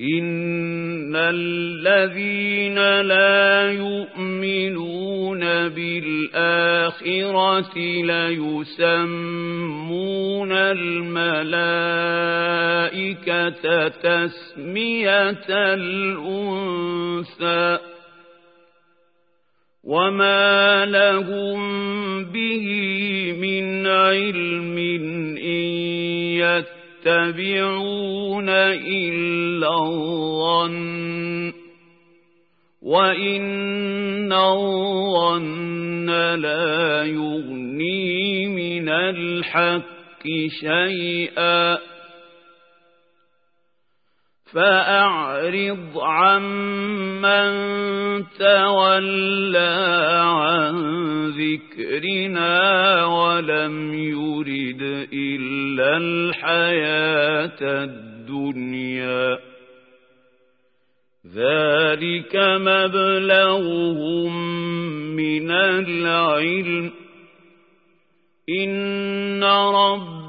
إن الذين لا يؤمنون بالآخرة ليسمون الملائكة تسمية الأنثى وما لهم به من علم إن يتبعون إلا الظن وإن الظن لا يغني من الحق شيئا. فأعرض عمن تولى عن ذكرنا ولم يرد إلا الحياة الدنيا. ذلك مبلغهم من العلم. إن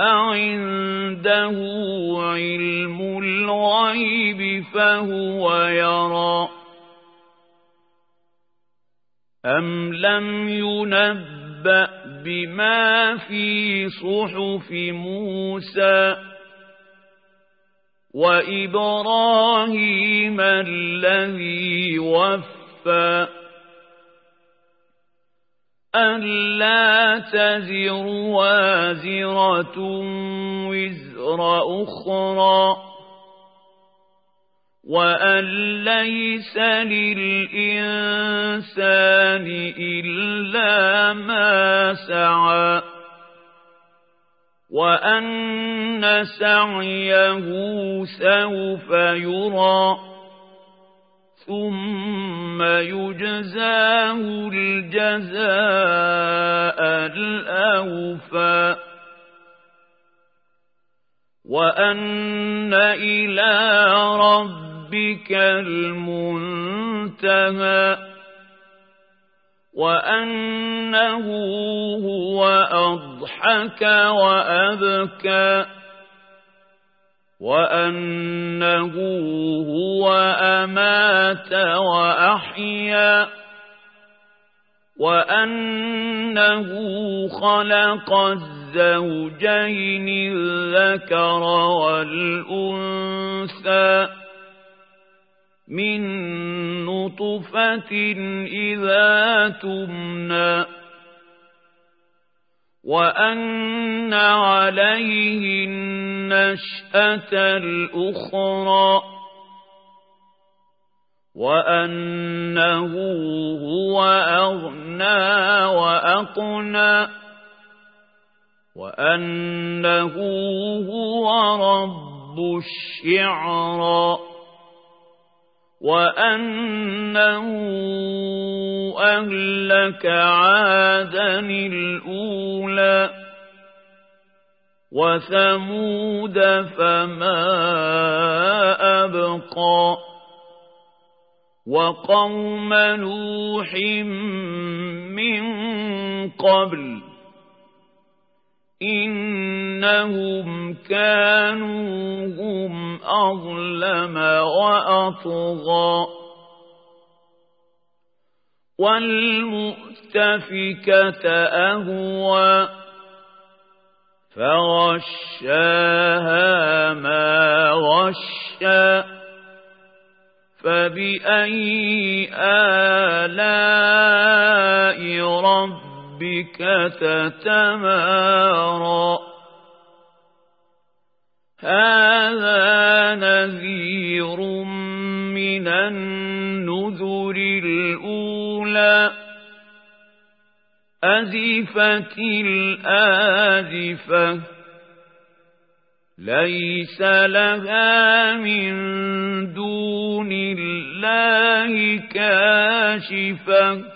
أعنده علم الغيب فهو يرى أم لم ينبأ بما في صحف موسى وإبراهيم الذي وفى ألا تزر وازرة وزر أخرى وأن ليس للإنسان إلا ما سعى وأن سعيه سوف يرى ثم يجزاه الجزاء الأوفى. وأن إلى ربك المنتهى. وأنه هو أضحك وأبكى. وأنه هو أمات وأحيا وأنه خلق الزوجين الذكر والأنثى من نطفة إذا تمنى وأن عليه النشأة الأخرى وأنه هو أغنى وأقنى وأنه هو رب الشعرى وأنه أهلك عادا الأولى وثمود فما أبقى وقوم نوح من قبل إنهم كانوا هم أظلم وأطغى والمؤتفكة أهوى فغشاها ما غشّى فبأي آلاء ربك تتمارى. هذا نذير من النذر الأولى. أزفت الآزفة. ليس لها من دون الله كاشفة.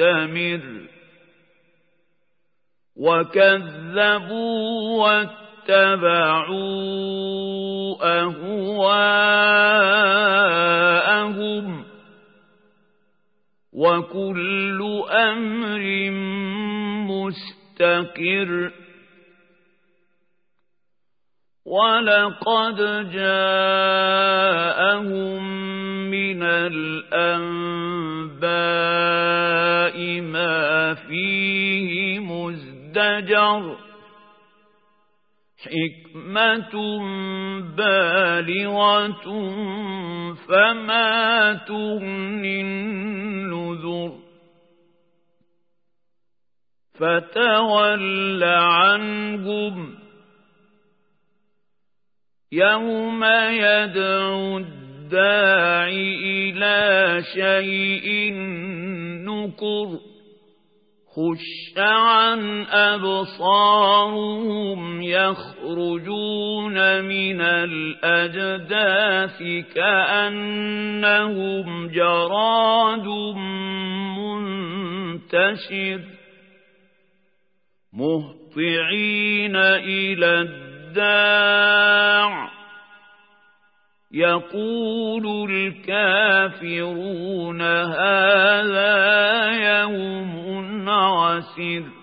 مستمر. وكذبوا واتبعوا أهواءهم وكل أمر مستقر ولقد جاءهم من الأنباء ما فيه مزدجر. حكمة بالغة فما تغني النذر. فتول عنهم يوم يدعو الداعي إلى شيء نكر خش عن أبصارهم يخرجون من الأجداث كأنهم جراد منتشر مهطعين إلى الداع. يقول الكافرون هذا يوم عسر